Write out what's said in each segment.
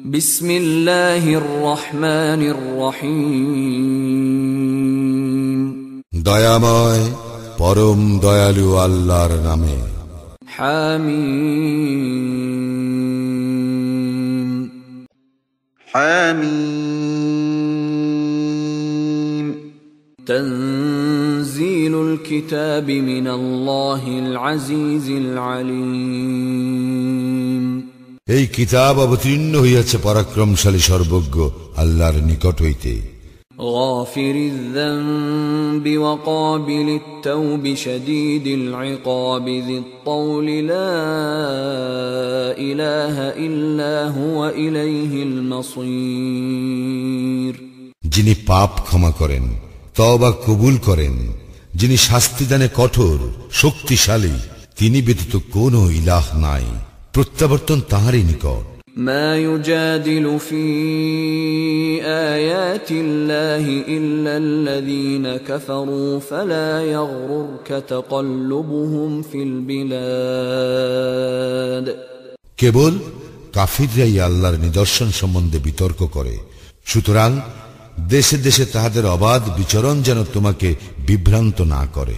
بسم الله الرحمن الرحيم দয়াময় পরম দয়ালু আল্লাহর নামে حميم حميم تنزيل الكتاب من الله العزيز العليم এই কিতাব অবতীর্ণ হইয়াছে পরাক্রমশালী সর্বজ্ঞ আল্লাহর নিকট হইতে غافر الذنب وقابل التوب شديد العقاب ذي الطول لا اله الا هو اليه المصير যিনি পাপ ক্ষমা করেন তবা কবুল করেন যিনি শাস্তিদানে কঠোর শক্তিশালী তিনি ব্যতীত কোন ইলাহ নাই প্রত্যাবর্তন তাহারই নিকট ما يجادل في ايات الله الا الذين كفروا فلا يغررك تقلبهم في البلاد কেবল কাফিররাই আল্লাহর নিদর্শন সম্বন্ধে বিতর্ক করে সুতরাং দেশে দেশে তাহাদের অবাধ বিচরণ যেন তোমাকে বিভ্রান্ত না করে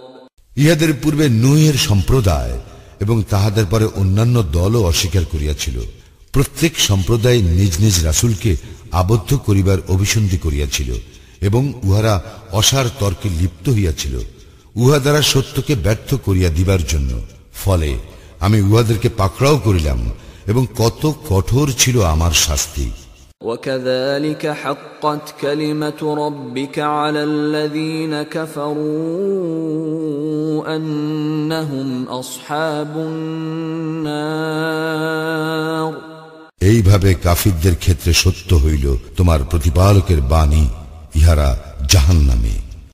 ইহাদের পূর্বে নুহের সম্প্রদায় এবং তাহাদের পরে অন্যান্য দলও অস্বীকার করিয়াছিল। প্রত্যেক সম্প্রদায় নিজ নিজ রাসূলকে আবদ্ধ করিবার অভিসন্ধি করিয়াছিল এবং উহারা অসার তর্কে লিপ্ত হইয়াছিল। উহা দ্বারা সত্যকে ব্যর্থ করিয়া দিবার জন্য। ফলে আমি উহাদেরকে পাকড়াও করিলাম এবং কত কঠোর ছিল আমার শাস্তি। وكذلك حقت كلمة ربك على الذين كفروا أنهم أصحاب النار এইভাবে কাফিরদের ক্ষেত্রে সত্য হইল তোমার প্রতিপালকের বাণী ইহারা জাহান্নামে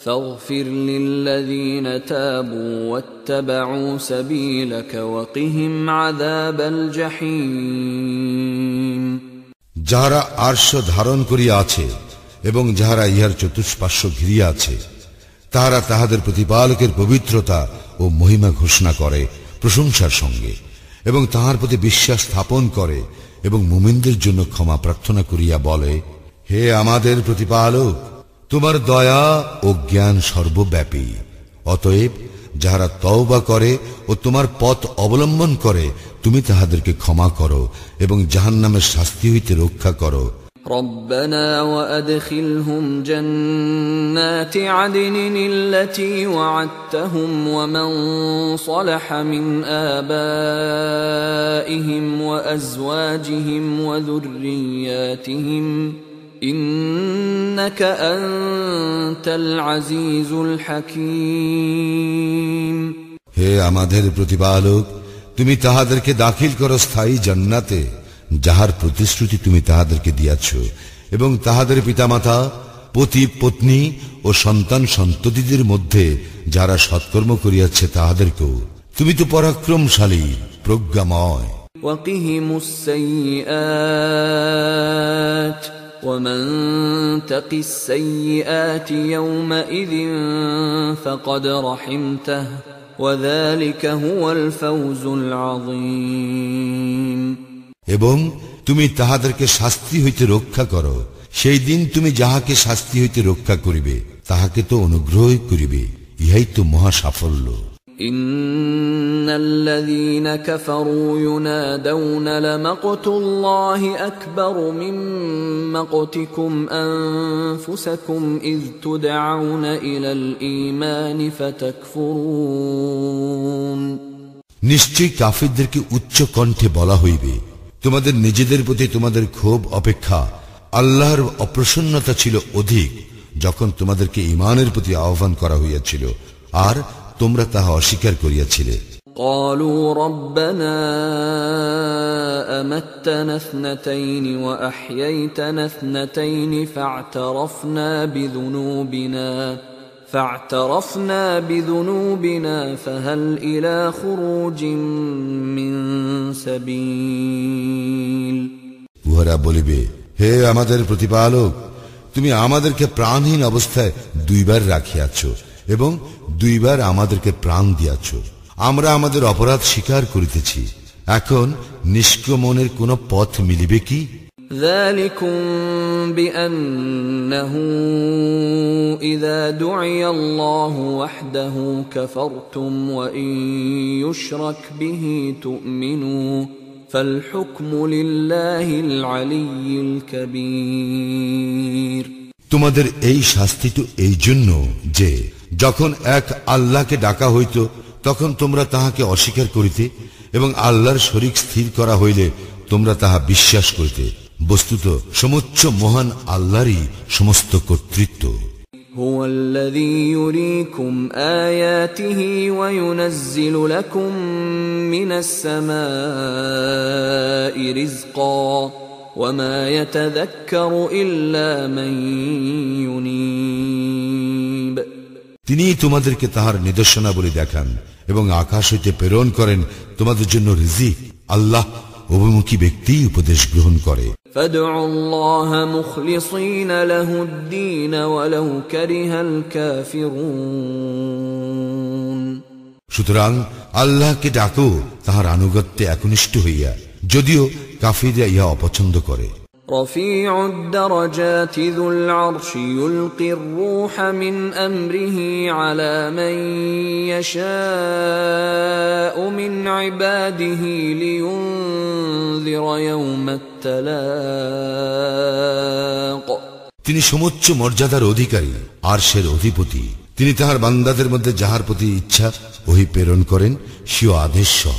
فاغفر للذين تابوا واتبعوا سبيلك وقهم عذاب الجحيم যাহারা আর্শ ধারণ করিয়া আছে এবং যাহারা ইহার চতুষ্পার্শ্ব ঘিরিয়া আছে তাহারা তাহাদের প্রতিপালকের পবিত্রতা ও মহিমা ঘোষণা করে প্রশংসার সঙ্গে এবং তাহার প্রতি বিশ্বাস স্থাপন করে এবং মুমিনদের জন্য ক্ষমা প্রার্থনা করিয়া বলে হে আমাদের প্রতিপালক তোমার দয়া ও জ্ঞান সর্বব্যাপী অতএব যাহারা তওবা করে ও তোমার পথ অবলম্বন করে তুমি তাহাদেরকে ক্ষমা করো এবং জাহান্নামের শাস্তি হইতে রক্ষা করো ربنا وادخلهم جنات عدن التي وعدتهم ومن صلح من ابائهم وازواجهم وذرياتهم انك انت العزيز الحكيم হে আমাদের প্রতিপালক তুমি তাহাদেরকে দাখিল করো স্থায়ী জান্নাতে যাহার প্রতিশ্রুতি তুমি তাহাদেরকে দিয়াছ এবং তাহাদের পিতামাতা পতি পত্নী ও সন্তান সন্ততিদের মধ্যে যারা সৎকর্ম করিয়াছে তাহাদেরকেও তুমি তো পরাক্রমশালী প্রজ্ঞাময় وقهم السيئات ومن تق السيئات يومئذ فقد رحمته وذلك هو الفوز العظيم এবং তুমি তাহাদেরকে শাস্তি হইতে রক্ষা করো সেই দিন তুমি যাহাকে শাস্তি হইতে রক্ষা করিবে তাহাকে তো অনুগ্রহই করিবে ইহাই তো মহা সাফল্য ان الذين كفروا ينادون لمقت الله اكبر من مقتكم انفسكم اذ تدعون الى الايمان فتكفرون নিশ্চয়ই কাফিরদেরকে উচ্চ কণ্ঠে বলা হইবে তোমাদের নিজেদের প্রতি তোমাদের ক্ষোভ অপেক্ষা আল্লাহর অপ্রসন্নতা ছিল অধিক যখন তোমাদেরকে ইমানের প্রতি আহ্বান করা হইয়াছিল আর তোমরা তাহা অস্বীকার করিয়াছিলে قالوا ربنا أمتنا اثنتين وأحييتنا اثنتين فاعترفنا بذنوبنا فاعترفنا بذنوبنا فهل إلى خروج من سبيل উহারা বলিবে হে আমাদের প্রতিপালক তুমি আমাদেরকে প্রাণহীন অবস্থায় দুইবার রাখিয়াছ এবং দুইবার আমাদেরকে প্রাণ দিয়াছ আমরা আমাদের অপরাধ স্বীকার করিতেছি এখন নিষ্ক্রমণের কোন পথ মিলিবে কি ذلكم بأنه إذا دعي الله وحده كفرتم وإن يشرك به تؤمنوا فالحكم لله العلي الكبير তোমাদের এই শাস্তি তো এই জন্য যে যখন এক আল্লাহকে ডাকা হইত তখন তোমরা তাহাকে অস্বীকার করিতে এবং আল্লাহর শরিক স্থির করা হইলে তোমরা তাহা বিশ্বাস করিতে বস্তুত সমুচ্চ মহান আল্লাহরই সমস্ত কর্তৃত্ব هو الذي يريكم آياته وينزل لكم من السماء رزقا وما يتذكر إلا من ينيب তিনি তোমাদেরকে তাহার নিদর্শনাবলী দেখান এবং আকাশ হইতে প্রেরণ করেন তোমাদের জন্য রিজিক আল্লাহ অভিমুখী ব্যক্তি উপদেশ গ্রহণ করে। সুতরাং আল্লাহকে ডাকো তাহার আনুগত্যে একনিষ্ঠ হইয়া যদিও কাফিরা ইহা অপছন্দ করে। رفيع الدرجات ذو العرش يلقي الروح من امره على من يشاء من عباده لينذر يوم التلاق তিনি সমুচ্চ মর্যাদার অধিকারী আরশের অধিপতি তিনি তাহার বান্দাদের মধ্যে যাহার প্রতি ইচ্ছা ওহি প্রেরণ করেন স্বীয় আদেশ সহ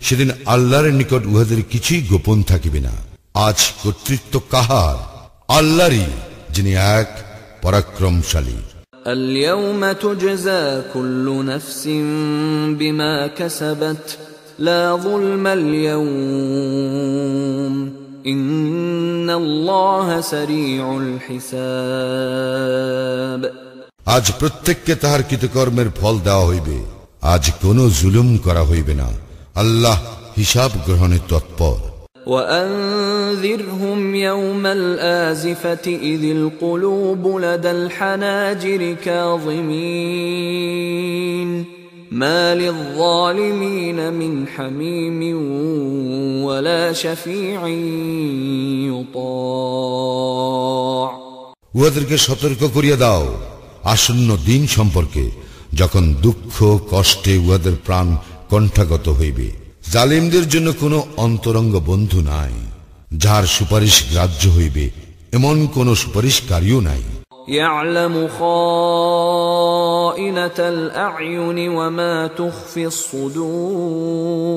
সেদিন আল্লাহর নিকট উহাদের কিছুই গোপন থাকিবে না আজ কর্তৃত্ব কাহার আল্লাহরই যিনি এক পরাক্রমশালী اليوم تجزى كل نفس بما كسبت لا ظلم اليوم ان الله سريع الحساب আজ প্রত্যেককে তাহার কৃতকর্মের ফল দেওয়া হইবে আজ কোনো জুলুম করা হইবে না আল্লাহ হিসাব গ্রহণে তৎপর وانذرهم يوم الازفه اذ القلوب لدى الحناجر كاظمين ما للظالمين من حميم ولا شفيع يطاع উহাদেরকে সতর্ক করিয়া দাও আসন্ন দিন সম্পর্কে যখন দুঃখ কষ্টে উহাদের প্রাণ কণ্ঠাগত হইবে জালিমদের জন্য কোনো অন্তরঙ্গ বন্ধু নাই যার সুপারিশ গ্রাহ্য হইবে এমন কোন সুপারিশকারীও নাই يعلم خائنة الأعين وما تخفي الصدور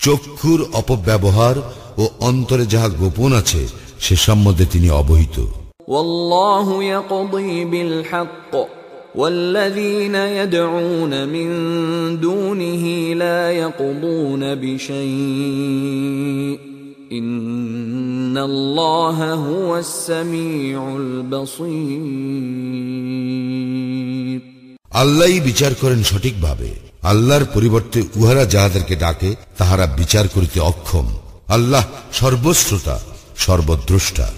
চক্ষুর অপব্যবহার ও অন্তরে যাহা গোপন আছে সে সম্বন্ধে তিনি অবহিত والله يقضي بالحق والذين يدعون من دونه لا يقضون بشيء ان الله هو السميع البصير আল্লাহই বিচার করেন সঠিকভাবে আল্লাহর পরিবর্তে উহারা যাহাদেরকে ডাকে তাহারা বিচার করিতে অক্ষম আল্লাহ সর্বশ্রোতা সর্বদ্রষ্টা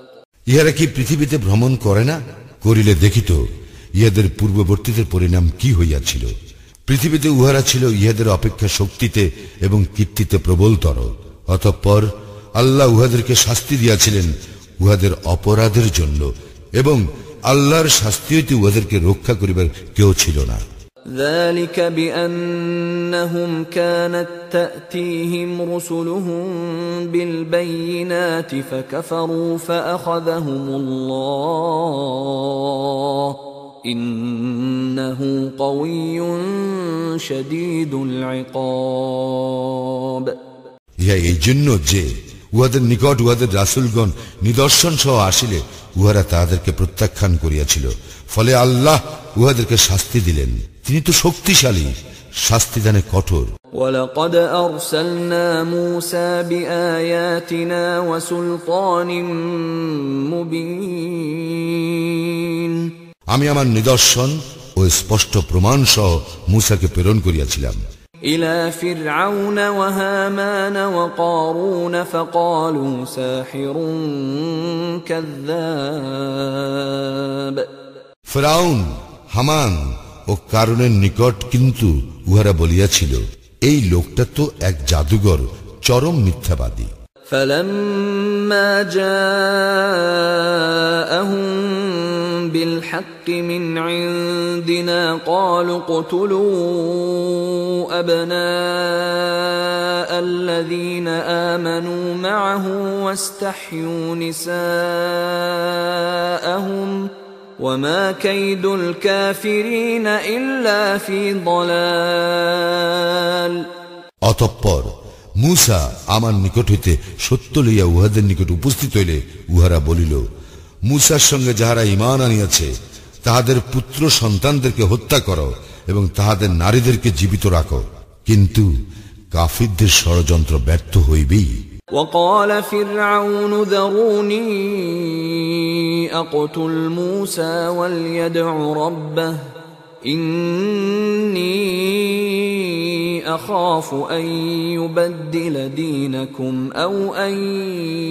ইহারা কি পৃথিবীতে ভ্রমণ করে না? করিলে দেখিত, ইহাদের পূর্ববর্তীদের পরিণাম কি হইয়াছিল? পৃথিবীতে উহারা ছিল ইহাদের অপেক্ষা শক্তিতে এবং কীর্তিতে প্রবলতর। অতঃপর আল্লাহ উহাদেরকে শাস্তি দিয়াছিলেন উহাদের অপরাধের জন্য এবং আল্লাহর শাস্তি হইতে উহাদেরকে রক্ষা করিবার কেউ ছিল না। ذلك بانهم كانت تاتيهم رسلهم بالبينات فكفروا فاخذهم الله انه قوي شديد العقاب ইহা এই জন্য যে উহাদের নিকট উহাদের রাসুলগণ নিদর্শন সহ আসিলে উহারা তাহাদেরকে প্রত্যাখ্যান করিয়াছিল ফলে আল্লাহ উহাদেরকে শাস্তি দিলেন তিনি তো শক্তিশালী শাস্তিদানে কঠোর ولقد ارسلنا موسى باياتنا وسلطان مبين আমি আমার নিদর্শন ও স্পষ্ট প্রমাণ সহ মুসাকে প্রেরণ করিয়াছিলাম الى فرعون وهامان وقارون فقالوا ساحر كذاب ফেরাউন হামান ও কারণের নিকট কিন্তু উহারা বলিয়াছিল এই লোকটা তো এক জাদুঘর চরম মিথ্যাবাদী فلما جاءهم بالحق من عندنا قالوا اقتلوا ابناء الذين امنوا معه واستحيوا نساءهم وما كيد الكافرين الا في ضلال অতঃপর মুসা আমার নিকট হইতে সত্য লইয়া উহাদের নিকট উপস্থিত হইলে উহারা বলিল মুসার সঙ্গে যাহারা ইমান আনিয়াছে তাহাদের পুত্র সন্তানদেরকে হত্যা করো এবং তাহাদের নারীদেরকে জীবিত রাখো কিন্তু কাফিরদের ষড়যন্ত্র ব্যর্থ হইবেই وقال فرعون ذروني اقتل موسى وليدع ربه اني اخاف ان يبدل دينكم او ان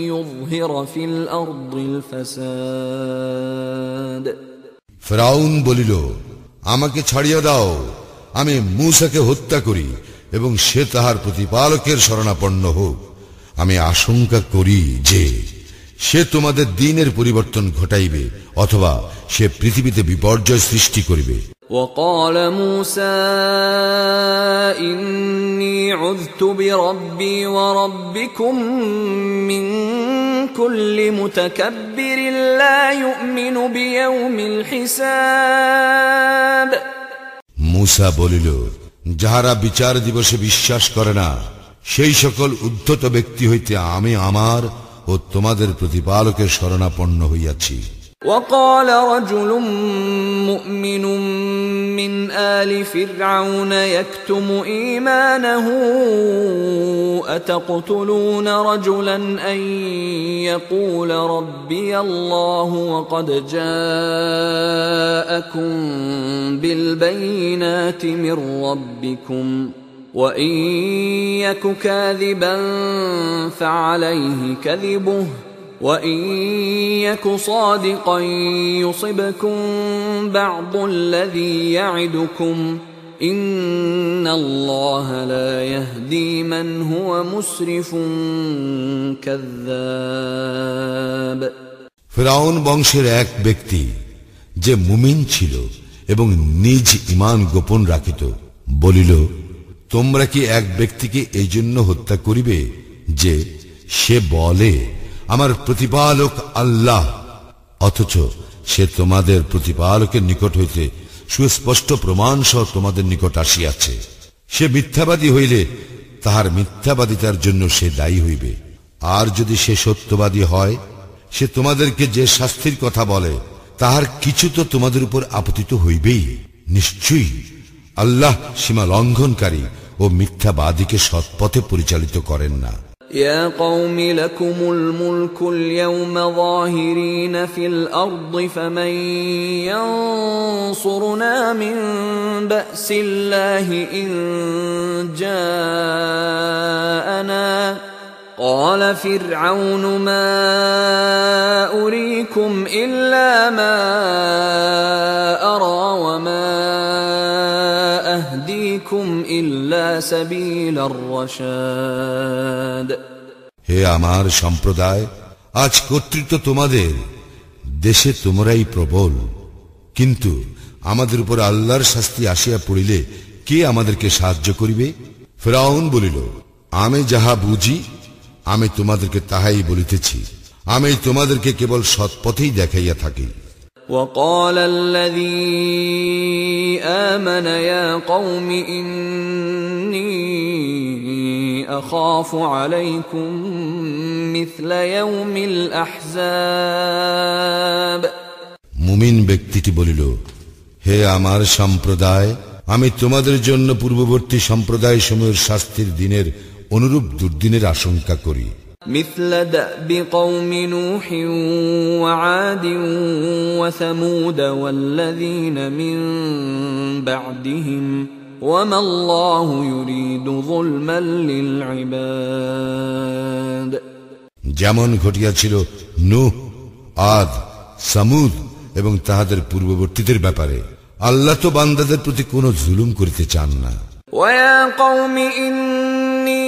يظهر في الارض الفساد ফেরাউন বলিল আমাকে ছাড়িয়া দাও আমি মূসাকে হত্যা করি এবং সে তাহার প্রতিপালকের শরণাপন্ন হোক আমি আশঙ্কা করি যে সে তোমাদের দিনের পরিবর্তন ঘটাইবে অথবা সে পৃথিবীতে বিপর্যয় সৃষ্টি করিবে وقال موسى إني عذت بربي وربكم من كل متكبر لا يؤمن بيوم الحساب মুসা বলিল যাহারা বিচার দিবসে বিশ্বাস করে না সেই সকল উদ্ধত ব্যক্তি হইতে আমি আমার ও তোমাদের প্রতিপালকের শরণাপন্ন হইয়াছি وقال رجل مؤمن من آل فرعون يكتم إيمانه أتقتلون رجلا أن يقول ربي الله وقد جاءكم بالبينات من ربكم وإن يك كاذبا فعليه كذبه وإن يك صادقا يصبكم بعض الذي يعدكم إن الله لا يهدي من هو مسرف كذاب ফেরাউন বংশের এক ব্যক্তি যে মুমিন ছিল এবং নিজ ইমান গোপন রাখিত বলিল তোমরা কি এক ব্যক্তিকে এই জন্য হত্যা করিবে যে সে বলে, আমার প্রতিপালক আল্লাহ অথচ সে তোমাদের প্রতিপালকের নিকট হইতে সুস্পষ্ট প্রমাণ সহ তোমাদের নিকট আসিয়াছে। সে মিথ্যাবাদী হইলে তাহার মিথ্যাবাদিতার জন্য সে দায়ী হইবে। আর যদি সে সত্যবাদী হয়, সে তোমাদেরকে যে শাস্তির কথা বলে, তাহার কিছু তো তোমাদের উপর আপতিত হইবেই, নিশ্চয়ই। আল্লাহ সীমা লঙ্ঘনকারী ও মিথ্যাবাদীকে সৎপথে পরিচালিত করেন না يا قوم لكم الملك اليوم ظاهرين في الارض فمن ينصرنا من باس الله ان جاءنا قال فرعون ما اريكم الا ما ارى وما হে আমার সম্প্রদায়, আজ কর্তৃত্ব তোমাদের, দেশে তোমরাই প্রবল। কিন্তু আমাদের উপর আল্লাহর শাস্তি আসিয়া পড়িলে কে আমাদেরকে সাহায্য করিবে? ফেরাউন বলিল, আমি যাহা বুঝি, আমি তোমাদেরকে তাহাই বলিতেছি। আমি তোমাদেরকে কেবল সৎপথেই দেখাইয়া থাকি। وقال الذي آمن يا قوم إني أخاف عليكم مثل يوم الأحزاب মুমিন ব্যক্তিটি বলিল হে আমার সম্প্রদায় আমি তোমাদের জন্য পূর্ববর্তী সম্প্রদায় সমূহের শাস্তির দিনের অনুরূপ দুর্দিনের আশঙ্কা করি مثل دأب قوم نوح وعاد وثمود والذين من بعدهم وما الله يريد ظلما للعباد যেমন ঘটিয়াছিল নূহ আদ সামুদ এবং তাহাদের পূর্ববর্তীদের ব্যাপারে আল্লাহ তো বান্দাদের প্রতি কোনো জুলুম করিতে চান না ويا قوم إني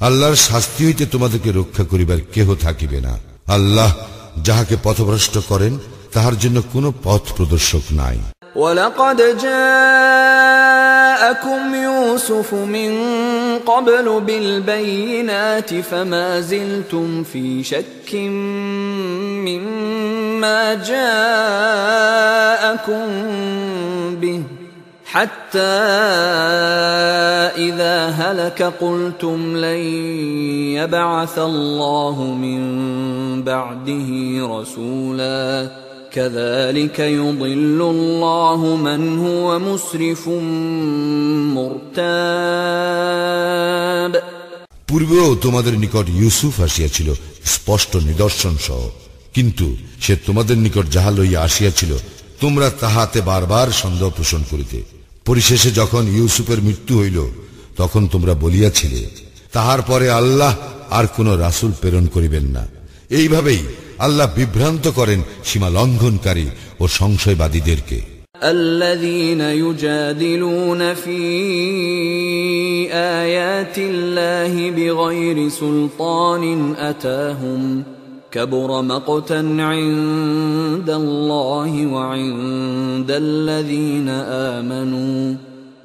আল্লাহর শাস্তি হইতে তোমাদেরকে রক্ষা করিবার কেহ থাকিবে না আল্লাহ যাহাকে পথভ্রষ্ট করেন তাহার জন্য কোনো পথ প্রদর্শক নাই ولقد جاءكم يوسف من قبل بالبينات فما زلتم في شك مما جاءكم به حتى إذا هلك قلتم لن يبعث الله من بعده رسولا كذلك يضل الله من هو مسرف مرتاب পূর্বেও তোমাদের নিকট ইউসুফ আসিয়াছিল স্পষ্ট নিদর্শন সহ কিন্তু সে তোমাদের নিকট যাহা লইয়া আসিয়াছিল তোমরা তাহাতে বারবার সন্দেহ পোষণ করিতে পরিশেষে যখন ইউসুফের মৃত্যু হইল তখন তোমরা বলিয়াছিলে তাহার পরে আল্লাহ আর কোন রাসুল প্রেরণ করিবেন না এইভাবেই আল্লাহ বিভ্রান্ত করেন সীমা লঙ্ঘনকারী ও সংশয়বাদীদেরকে الذين يجادلون في آيات الله بغير سلطان أتاهم كبر مقتا عند الله وعند الذين آمنوا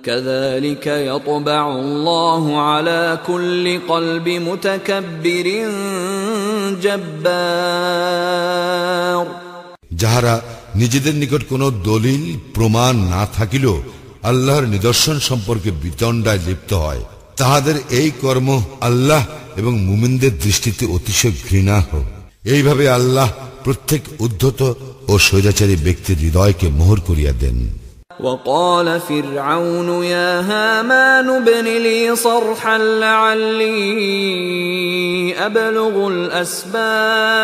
كذلك يطبع الله على كل قلب متكبر جبار যাহারা নিজেদের নিকট কোনো দলিল প্রমাণ না থাকিলেও আল্লাহর নিদর্শন সম্পর্কে বিতণ্ডায় লিপ্ত হয় তাহাদের এই কর্ম আল্লাহ এবং মুমিনদের দৃষ্টিতে অতিশয় ঘৃণা হোক এইভাবে আল্লাহ প্রত্যেক উদ্ধত ও স্বৈরাচারী ব্যক্তির হৃদয়কে মোহর করিয়া দেন وقال فرعون يا هامان ابن لي صرحا لعلي أبلغ الأسباب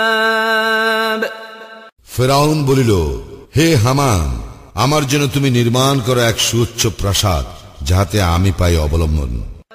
ফেরাউন বলিল হে হামান আমার জন্য তুমি নির্মাণ করো এক সুউচ্চ প্রাসাদ যাহাতে আমি পাই অবলম্বন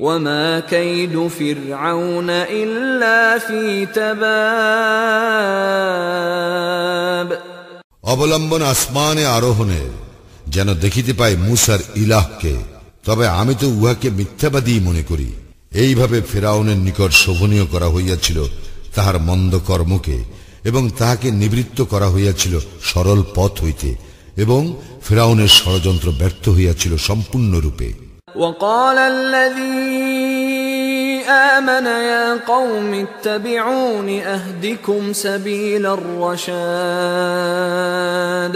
وما كيد فرعون إلا في تباب অবলম্বন আসমানে আরোহণের যেন দেখিতে পাই মুসার ইলাহকে তবে আমি তো উহাকে মিথ্যাবাদী মনে করি এইভাবে ফেরাউনের নিকট শোভনীয় করা হইয়াছিল তাহার মন্দ কর্মকে এবং তাহাকে নিবৃত্ত করা হইয়াছিল সরল পথ হইতে এবং ফেরাউনের ষড়যন্ত্র ব্যর্থ হইয়াছিল সম্পূর্ণরূপে وقال الذي آمن يا قوم اتبعون أهدكم سبيل الرشاد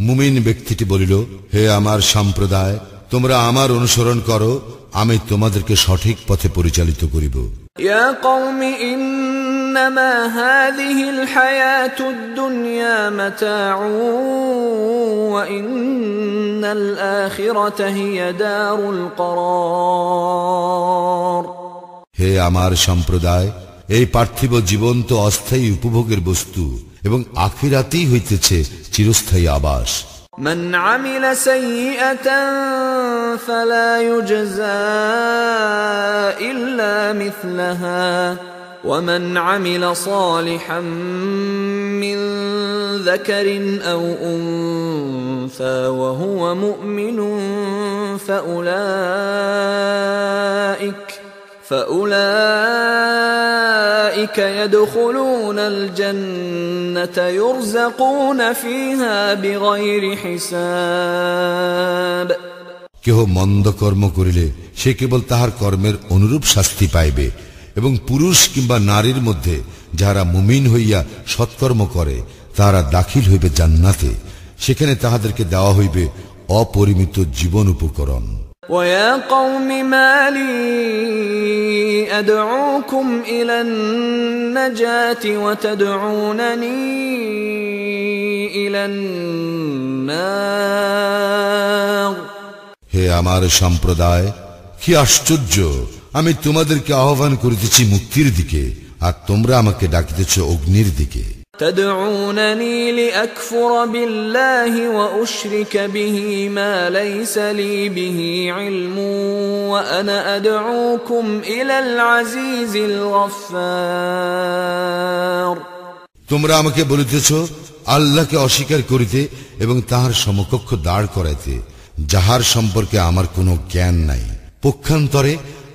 মুমিন ব্যক্তিটি বলিল হে আমার সম্প্রদায় তোমরা আমার অনুসরণ করো আমি তোমাদেরকে সঠিক পথে পরিচালিত করিব يا قوم إنما هذه الحياة الدنيا متاع وإن الآخرة هي دار القرار হে আমার সম্প্রদায় এই পার্থিব জীবন তো অস্থায়ী উপভোগের বস্তু এবং আখিরাতেই হইতেছে চিরস্থায়ী আবাস من عمل سيئة فلا يجزى إلا مثلها ومن عمل صالحا من ذكر أو أنثى وهو مؤمن فأولئك فأولئك يدخلون الجنة يرزقون فيها بغير حساب কেহ মন্দ কর্ম করিলে সে কেবল তাহার কর্মের অনুরূপ শাস্তি পাইবে এবং পুরুষ কিংবা নারীর মধ্যে যাহারা মুমিন হইয়া সৎকর্ম করে তাহারা দাখিল হইবে জান্নাতে সেখানে তাহাদেরকে দেওয়া হইবে অপরিমিত জীবন উপকরণ ويا قوم ما لي أدعوكم إلى النجاة وتدعونني إلى النار হে আমার সম্প্রদায় কি আশ্চর্য আমি তোমাদেরকে আহ্বান করিতেছি মুক্তির দিকে আর তোমরা আমাকে ডাকিতেছ অগ্নির দিকে تدعونني لأكفر بالله وأشرك به ما ليس لي به علم وأنا أدعوكم إلى العزيز الغفار তোমরা আমাকে বলিতেছ আল্লাহকে অস্বীকার করিতে এবং তাহার সমকক্ষ দাঁড় করাইতে যাহার সম্পর্কে আমার কোনো জ্ঞান নাই পক্ষান্তরে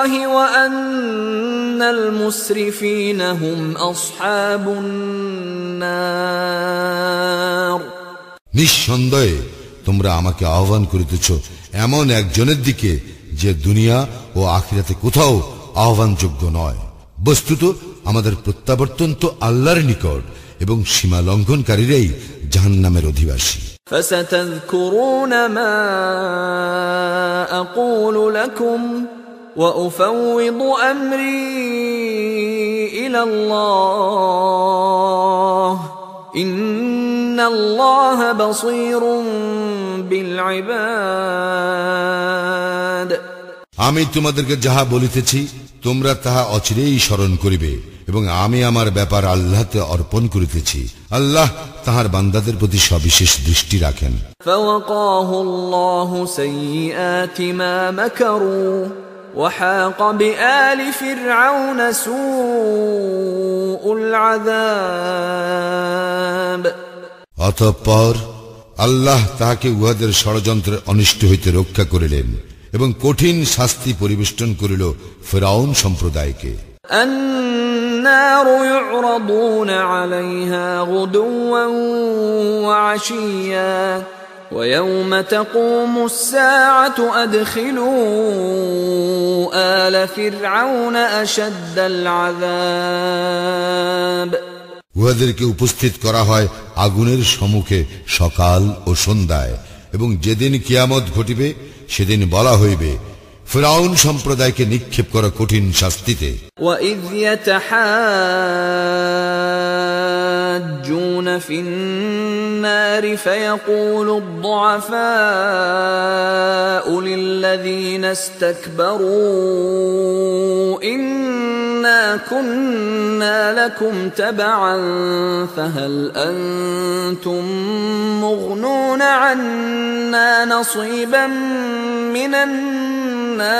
الله وأن المسرفين هم أصحاب النار নিঃসন্দেহে তোমরা আমাকে আহ্বান করিতেছ এমন একজনের দিকে যে দুনিয়া ও আখিরাতে কোথাও আহ্বানযোগ্য নয় বস্তুত আমাদের প্রত্যাবর্তন তো আল্লাহর নিকট এবং সীমা লঙ্ঘনকারীরাই জাহান্নামের অধিবাসী فستذكرون ما أقول لكم وأفوض أمري إلى الله إن الله بصير بالعباد আমি তোমাদেরকে যাহা বলিতেছি তোমরা তাহা অচিরেই স্মরণ করিবে এবং আমি আমার ব্যাপার আল্লাহতে অর্পণ করিতেছি আল্লাহ তাহার বান্দাদের প্রতি সবিশেষ দৃষ্টি রাখেন فوقاه الله سيئات ما مكروا وحاق بآل فرعون سوء العذاب অতঃপর আল্লাহ তাহাকে উহাদের ষড়যন্ত্রের অনিষ্ট হইতে রক্ষা করিলেন এবং কঠিন শাস্তি পরিবেষ্টন করিল ফেরাউন সম্প্রদায়কে النار يعرضون عليها غدوا وعشيا ويوم تقوم الساعة أدخلوا آل فرعون أشد العذاب উহাদেরকে উপস্থিত করা হয় আগুনের সম্মুখে সকাল ও সন্ধ্যায় এবং যেদিন কিয়ামত ঘটিবে সেদিন বলা হইবে ফেরাউন সম্প্রদায়কে নিক্ষেপ করা কঠিন শাস্তিতে وإذ يحاجون في النار فيقول الضعفاء للذين استكبروا انا كنا لكم تبعا فهل انتم مغنون عنا نصيبا من النار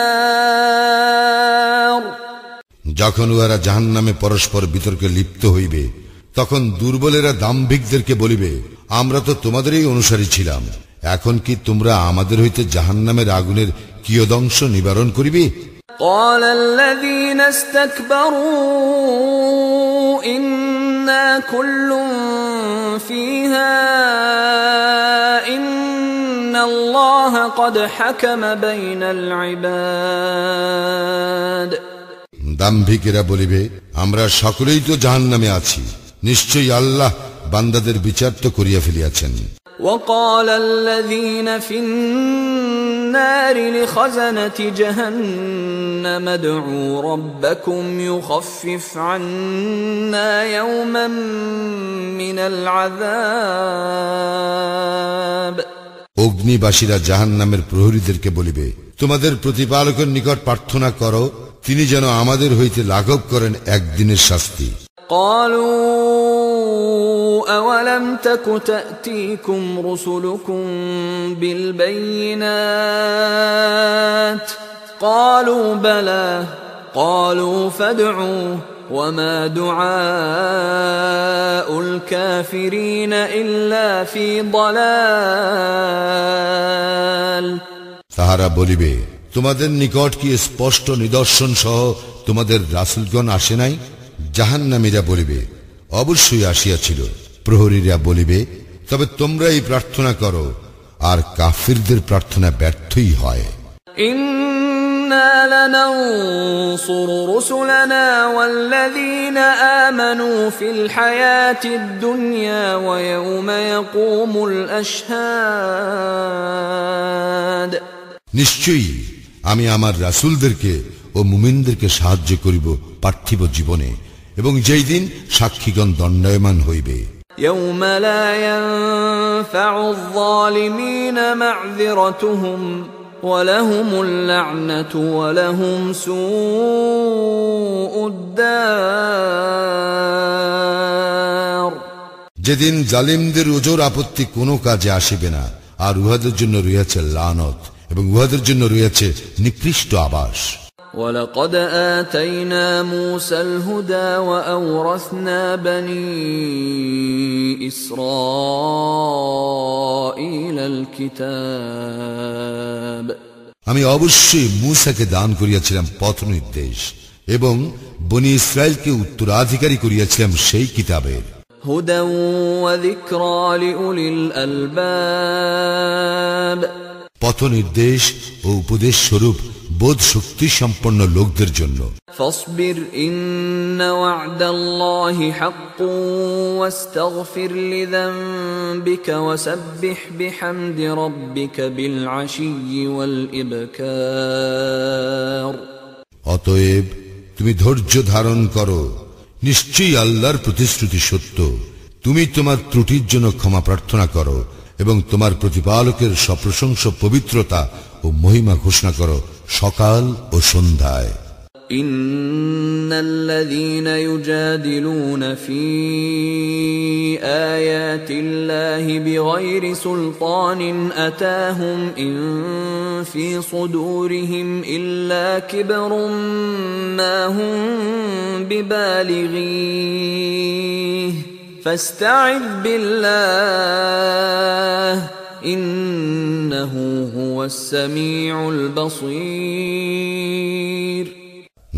যখন উহারা জাহান নামে পরস্পর বিতর্কে লিপ্ত হইবে তখন দুর্বলেরা দাম্ভিকদেরকে বলিবে আমরা তো তোমাদেরই অনুসারী ছিলাম এখন কি তোমরা আমাদের হইতে জাহান নামের আগুনের কিয়দংশ নিবারণ করিবে قال الذين استكبروا انا كل فيها ان الله قد حكم بين العباد দাম্ভিকেরা বলিবে আমরা সকলেই তো জাহান নামে আছি নিশ্চয়ই আল্লাহ বান্দাদের বিচার তো করিয়া ফেলিয়াছেন وقال الذين في النار لخزنة جهنم ادعوا ربكم يخفف عنا يوما من العذاب অগ্নিবাসীরা জাহান নামের প্রহরীদেরকে বলিবে তোমাদের প্রতিপালকের নিকট প্রার্থনা করো তিনি যেন আমাদের হইতে লাঘব করেন একদিনের শাস্তি قالوا أولم تك تأتيكم رسلكم بالبينات قالوا بلى قالوا فادعوا وما دعاء الكافرين إلا في ضلال তাহারা বলিবে তোমাদের নিকট কি স্পষ্ট নিদর্শন সহ তোমাদের রাসুলগণ আসে নাই জাহান্নামীরা বলিবে অবশ্যই আসিয়াছিল প্রহরীরা বলিবে তবে তোমরাই প্রার্থনা করো আর কাফিরদের প্রার্থনা ব্যর্থই হয় إنا لننصر رسلنا والذين آمنوا في الحياة الدنيا ويوم يقوم الأشهاد নিশ্চয়ই আমি আমার রাসুলদেরকে ও মুমিনদেরকে সাহায্য করিব পার্থিব জীবনে এবং যেই দিন সাক্ষীগণ দণ্ডায়মান হইবে يوم لا ينفع الظالمين معذرتهم ولهم اللعنة ولهم سوء الدار যেদিন জালিমদের ওজোর আপত্তি কোনো কাজে আসিবে না আর উহাদের জন্য রয়েছে লানত এবং উহাদের জন্য রয়েছে নিকৃষ্ট আবাস ولقد آتينا موسى الهدى وأورثنا بني إسرائيل الكتاب আমি অবশ্যই মূসাকে দান করিয়াছিলাম পথ নির্দেশ এবং বনি ইসরায়েলকে উত্তরাধিকারী করিয়াছিলাম সেই কিতাবের هدى وذكرى لأولي الألباب পথ নির্দেশ ও উপদেশ স্বরূপ বোধ শক্তি সম্পন্ন লোকদের জন্য فاصبر إن وعد الله حق واستغفر لذنبك وسبح بحمد ربك بالعشي والإبكار অতএব তুমি ধৈর্য ধারণ করো নিশ্চয়ই আল্লাহর প্রতিশ্রুতি সত্য তুমি তোমার ত্রুটির জন্য ক্ষমা প্রার্থনা করো এবং তোমার প্রতিপালকের সপ্রশংস পবিত্রতা ও মহিমা ঘোষণা করো সকাল ও সন্ধ্যায় إن الذين يجادلون في آيات الله بغير سلطان أتاهم إن في صدورهم إلا كبر ما هم ببالغيه فاستعذ بالله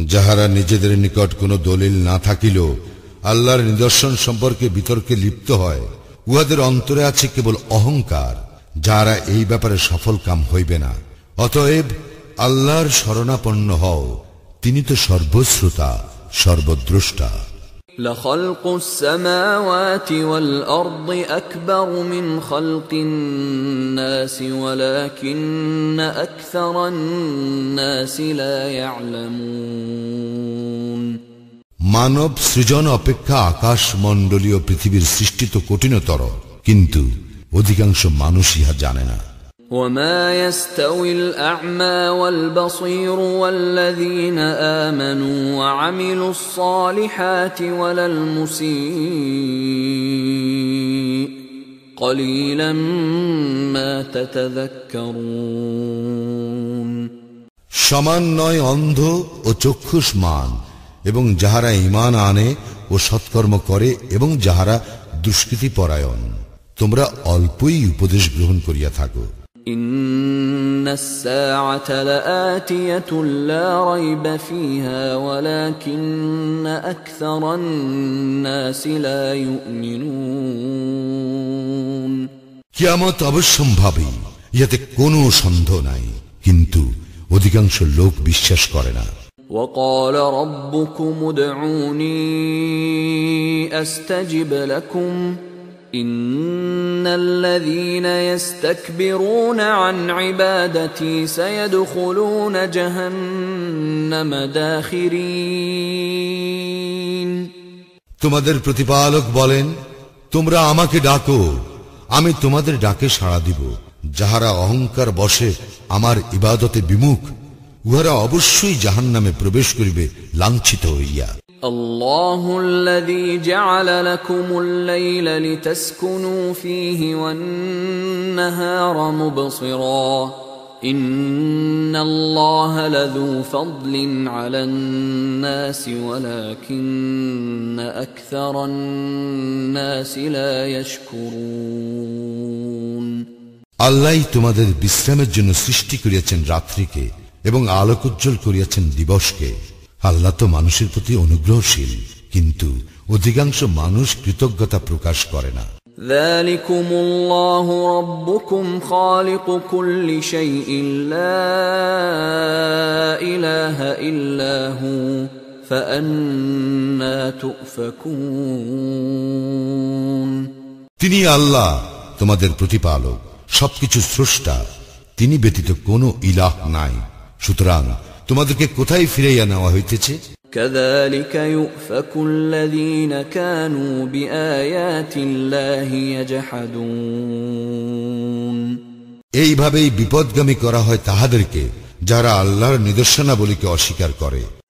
যাহারা নিজেদের নিকট কোনো দলিল না থাকিল আল্লাহর নিদর্শন সম্পর্কে বিতর্কে লিপ্ত হয়, উহাদের অন্তরে আছে কেবল অহংকার যারা এই ব্যাপারে সফল কাম হইবে না। অতএব আল্লাহর শরণাপন্ন হও, তিনি তো সর্বশ্রোতা, সর্বদ্রষ্টা। لخلق السماوات والأرض أكبر من خلق الناس ولكن أكثر الناس لا يعلمون মানব সৃজন অপেক্ষা আকাশ মণ্ডলীয় পৃথিবীর সৃষ্টি তো কঠিনতর কিন্তু অধিকাংশ মানুষ ইহা জানে না وما يستوي الأعمى والبصير والذين آمنوا وعملوا الصالحات ولا المسيء قليلا ما تتذكرون সমান নয় অন্ধ ও চক্ষুষ্মান এবং যাহারা ইমান আনে ও সৎকর্ম করে এবং যাহারা দুষ্কৃতি পরায়ণ তোমরা অল্পই উপদেশ গ্রহণ করিয়া থাকো إن الساعة لآتية لا ريب فيها ولكن أكثر الناس لا يؤمنون কিয়ামত অবশ্যম্ভাবী ইহাতে কোনো সন্দেহ নাই কিন্তু অধিকাংশ লোক বিশ্বাস করে না وقال ربكم ادعوني أستجب لكم إن الذين يستكبرون عن عبادتي سيدخلون جهنم داخرين তোমাদের প্রতিপালক বলেন তোমরা আমাকে ডাকো আমি তোমাদের ডাকে সাড়া দিব যাহারা অহংকার বসে আমার ইবাদতে বিমুখ উহারা অবশ্যই জাহান নামে প্রবেশ করিবে লাঞ্ছিত হইয়া الله الذي جعل لكم الليل لتسكنوا فيه والنهار مبصرا إن الله لذو فضل على الناس ولكن أكثر الناس لا يشكرون আল্লাহ তোমাদের বিশ্রামের জন্য সৃষ্টি করিয়াছেন রাত্রিকে এবং আলোকোজ্জ্বল করিয়াছেন দিবসকে আল্লাহ তো মানুষের প্রতি অনুগ্রহশীল কিন্তু অধিকাংশ মানুষ কৃতজ্ঞতা প্রকাশ করে না ذلكم الله ربكم خالق كل شيء لا إله إلا هو فأنا تؤفكون তিনি আল্লাহ তোমাদের প্রতিপালক সবকিছু স্রষ্টা তিনি ব্যতীত কোনো ইলাহ নাই সুতরাং তোমাদেরকে কোথায় ফিরাইয়া নেওয়া হইতেছে? এইভাবেই বিপদগামী করা হয় তাহাদেরকে যারা আল্লাহর নিদর্শনাবলীকে অস্বীকার করে।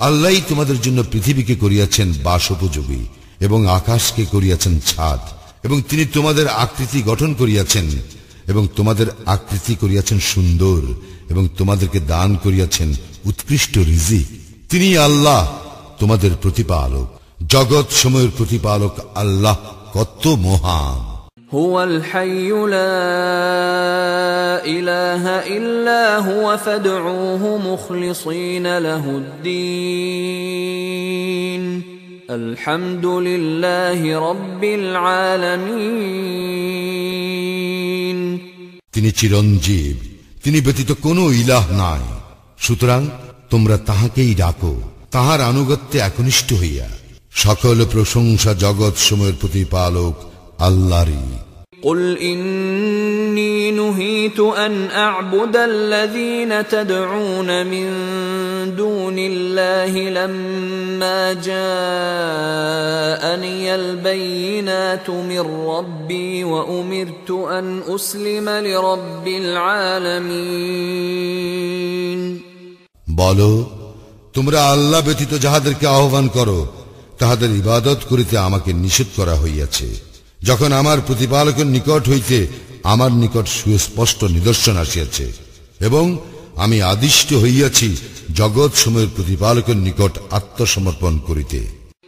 আল্লাহ তোমাদের জন্য পৃথিবীকে করিয়াছেন বাস উপযোগী এবং আকাশকে করিয়াছেন ছাদ, এবং তিনি তোমাদের আকৃতি গঠন করিয়াছেন এবং তোমাদের আকৃতি করিয়াছেন সুন্দর এবং তোমাদেরকে দান করিয়াছেন উৎকৃষ্ট রিজিক। তিনি আল্লাহ, তোমাদের প্রতিপালক। জগৎ সময়ের প্রতিপালক আল্লাহ কত মহান। هو الحي لا إله إلا هو فادعوه مخلصين له الدين الحمد لله رب العالمين তিনি চিরঞ্জীব তিনি ব্যতীত কোনো ইলাহ নাই সুতরাং তোমরা তাহাকেই ডাকো তাহার আনুগত্যে একনিষ্ঠ হইয়া সকল প্রশংসা জগৎ সময়ের প্রতিপালক আল্লাহরই قل إني نهيت أن أعبد الذين تدعون من دون الله لما جاءني البينات من ربي وأمرت أن أسلم لرب العالمين বলো তোমরা আল্লাহ ব্যতীত যাহাদেরকে আহ্বান করো তাহাদের ইবাদত করিতে আমাকে নিষেধ করা হইয়াছে যখন আমার প্রতিপালকের নিকট হইতে আমার নিকট সুস্পষ্ট নিদর্শন আসিয়াছে, এবং আমি আদিষ্ট হইয়াছি জগৎ সময়ের প্রতিপালকের নিকট আত্মসমর্পণ করিতে।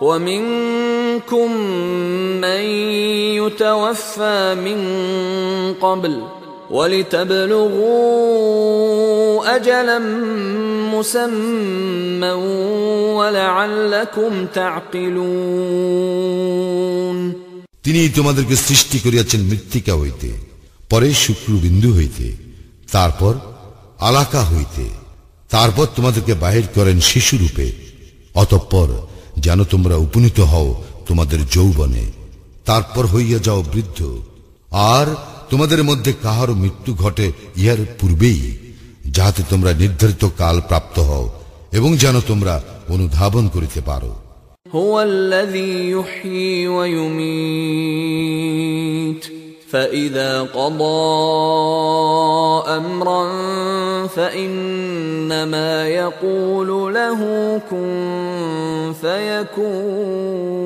ومنكم من يتوفى من قبل ولتبلغوا اجلا مسمى ولعلكم تعقلون তিনি তোমাদেরকে সৃষ্টি করিয়াছেন মৃত্তিকা হইতে পরে শুক্রবিন্দু হইতে তারপর আলাকা হইতে তারপর তোমাদেরকে বাহির করেন শিশুরূপে অতঃপর যেন তোমরা উপনীত হও তোমাদের যৌবনে তারপর হইয়া যাও বৃদ্ধ আর তোমাদের মধ্যে কাহার মৃত্যু ঘটে ইহার পূর্বেই যাহাতে তোমরা নির্ধারিত কাল প্রাপ্ত হও এবং যেন তোমরা অনুধাবন করিতে পারো هو الذي يحيي ويميت فإذا قضى أمرا فإنما يقول له كن فيكون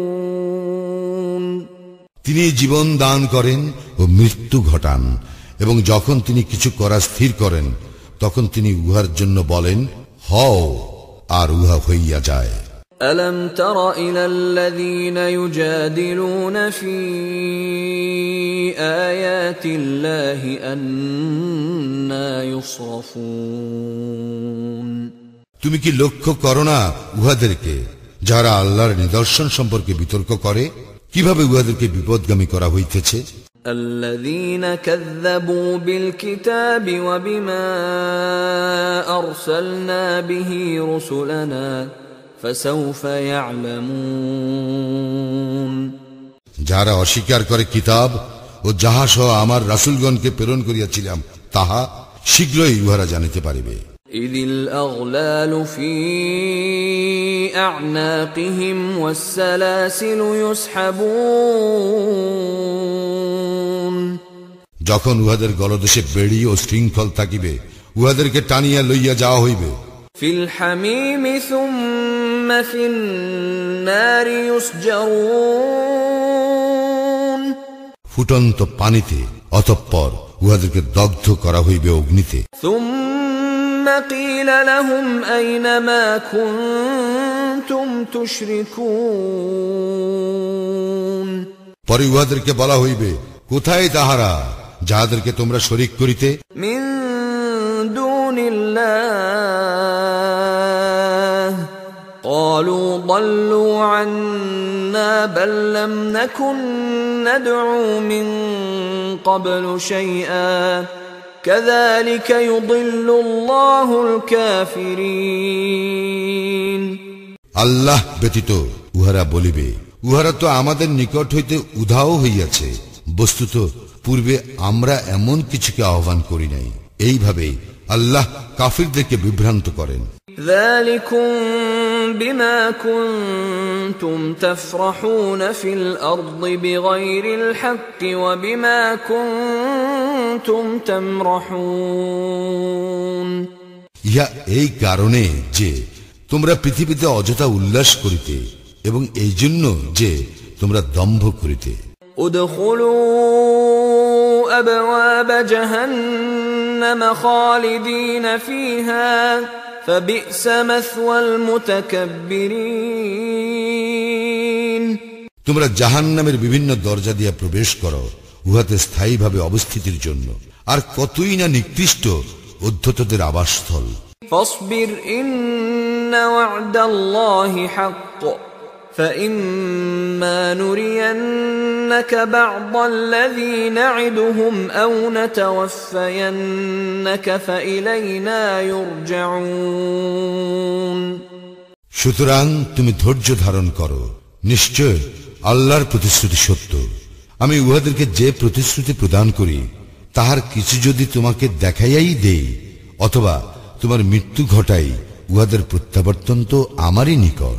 তিনি জীবন দান করেন ও মৃত্যু ঘটান এবং যখন তিনি কিছু করা স্থির করেন তখন তিনি উহার জন্য বলেন হও আর উহা হইয়া যায় ألم تر إلى الذين يجادلون في آيات الله أنا يصرفون তুমি কি লক্ষ্য করো না উহাদেরকে যারা আল্লাহর নিদর্শন সম্পর্কে বিতর্ক করে কিভাবে উহাদেরকে বিপদগামী করা হইতেছে الذين كذبوا بالكتاب وبما أرسلنا به رسلنا فسوف يعلمون যারা অস্বীকার করে কিতাব ও যাহা সহ আমার রাসুলগণকে প্রেরণ করিয়াছিলাম তাহা শীঘ্রই উহারা জানিতে পারিবে إذ الأغلال في أعناقهم والسلاسل يسحبون যখন উহাদের গলদেশে বেড়ি ও শৃঙ্খল থাকিবে উহাদেরকে টানিয়া লইয়া যাওয়া হইবে في الحميم ثم في النار يسجرون ফুটন্ত পানিতে অতঃপর উহাদেরকে দগ্ধ করা হইবে অগ্নিতে ثم قيل لهم أين ما كنتم تشركون পরে উহাদেরকে বলা হইবে কোথায় তাহারা যাহাদেরকে তোমরা শরিক করিতে من دون الله قالوا ضلوا عنا بل لم نكن ندعو من قبل شيئا كذلك يضل الله الكافرين আল্লাহ ব্যতীত উহারা বলিবে উহারা তো আমাদের নিকট হইতে উধাও হইয়াছে বস্তুত পূর্বে আমরা এমন কিছুকে আহ্বান করি নাই এইভাবেই আল্লাহ কাফিরদেরকে বিভ্রান্ত করেন ذلكم بما كنتم تفرحون في الارض بغير الحق وبما كنتم تمرحون ইহা এই কারণে যে তোমরা পৃথিবীতে অযথা উল্লাস করিতে এবং এই জন্য যে তোমরা দম্ভ করিতে ادخلوا ابواب جهنم خالدين فيها فبئس مثوى المتكبرين তোমরা জাহান নামের বিভিন্ন দরজা দিয়া প্রবেশ করো উহাতে স্থায়ীভাবে অবস্থিতির জন্য। আর কতই না নিকৃষ্ট অধ্যতদের আবাসস্থল। ফসবির ইন্না ওয়াদাল্লাহি হাক্ক। فإما نرينك بعض الذي نعدهم أو نتوفينك فإلينا يرجعون সুতরাং তুমি ধৈর্য ধারণ করো নিশ্চয় আল্লাহর প্রতিশ্রুতি সত্য আমি উহাদেরকে যে প্রতিশ্রুতি প্রদান করি তাহার কিছু যদি তোমাকে দেখাইয়াই দেই অথবা তোমার মৃত্যু ঘটাই উহাদের প্রত্যাবর্তন তো আমারই নিকট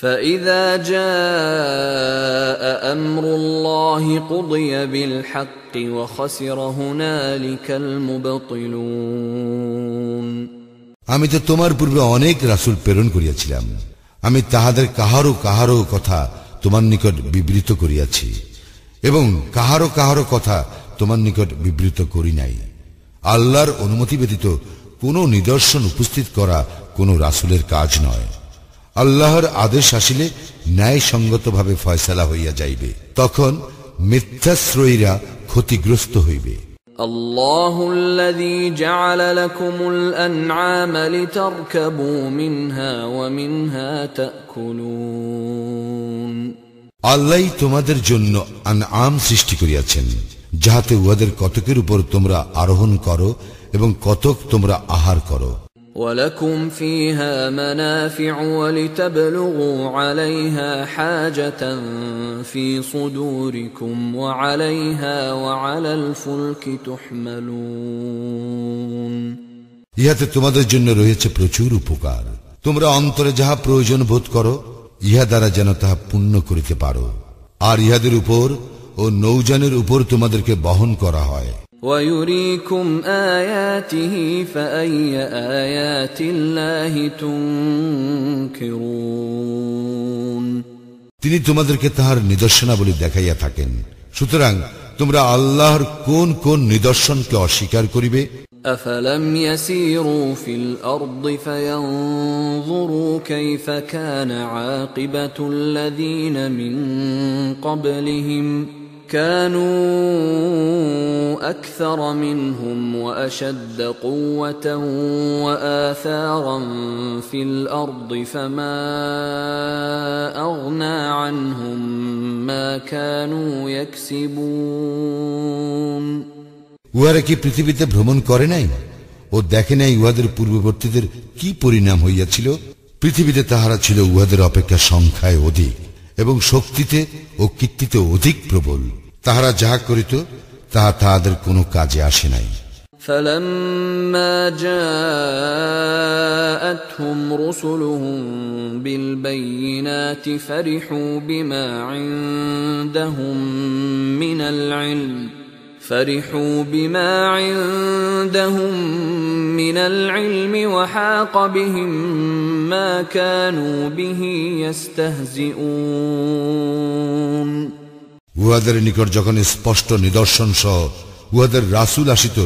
فإذا جاء أمر الله قضي بالحق وخسر هنالك المبطلون আমি তো তোমার পূর্বে অনেক রাসূল প্রেরণ করিয়াছিলাম আমি তাহাদের কাহারও কাহারও কথা তোমার নিকট বিবৃত করিয়াছি এবং কাহারও কাহারও কথা তোমার নিকট বিবৃত করি নাই আল্লাহর অনুমতি ব্যতীত কোনো নিদর্শন উপস্থিত করা কোনো রাসূলের কাজ নয় আল্লাহর আদেশ আসিলে ন্যায়সঙ্গতভাবে ফয়সালা হইয়া যাইবে তখন মিথ্যাশ্রয়ীরা ক্ষতিগ্রস্ত হইবে الله الذي جعل لكم الأنعام لتركبوا منها ومنها تأكلون আল্লাহ তোমাদের জন্য আন আম সৃষ্টি করিয়াছেন যাহাতে উহাদের কতকের উপর তোমরা আরোহণ করো এবং কতক তোমরা আহার করো ولكم فيها منافع ولتبلغوا عليها حاجة في صدوركم وعليها وعلى الفلك تحملون ইহাতে তোমাদের জন্য রয়েছে প্রচুর উপকার তোমরা অন্তরে যাহা প্রয়োজন বোধ করো ইহা দ্বারা যেন তাহা পূর্ণ করিতে পারো আর ইহাদের উপর ও নৌযানের উপর তোমাদেরকে বহন করা হয় ويريكم آياته فأي آيات الله تنكرون তিনি তোমাদেরকে তাহার নিদর্শনাবলী দেখাইয়া থাকেন সুতরাং তোমরা আল্লাহর কোন কোন নিদর্শনকে অস্বীকার করিবে أفلم يسيروا في الأرض فينظروا كيف كان عاقبة الذين من قبلهم كانوا أكثر منهم وأشد قوة وآثارا في الأرض فما أغنى عنهم ما كانوا يكسبون উহারা কি পৃথিবীতে ভ্রমণ করে নাই ও দেখে নাই উহাদের পূর্ববর্তীদের কি পরিণাম হইয়াছিল পৃথিবীতে তাহারা ছিল উহাদের অপেক্ষা সংখ্যায় অধিক এবং শক্তিতে ও কীর্তিতে অধিক প্রবল তাহারা যাহা করিত তাহা তাহাদের কোনো কাজে আসে নাই فلما جاءتهم رسلهم بالبينات فرحوا بما عندهم من العلم فرحوا بما عندهم من العلم وحاق بهم ما كانوا به يستهزئون উহাদের নিকট যখন স্পষ্ট নিদর্শন সহ উহাদের রাসুল আসিত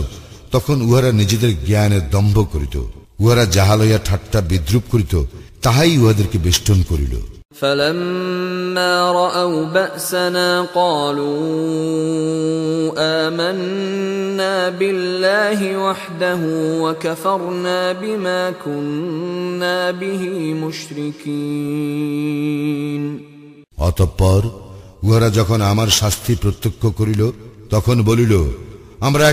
তখন উহারা নিজেদের জ্ঞানের দম্ভ করিত উহারা যাহা লইয়া ঠাট্টা বিদ্রুপ করিত তাহাই উহাদেরকে বেষ্টন করিল فلما رأوا بأسنا قالوا آمنا بالله وحده وكفرنا بما كنا به مشركين অতঃপর উহারা যখন আমার শাস্তি প্রত্যক্ষ করিল তখন বলিল আমরা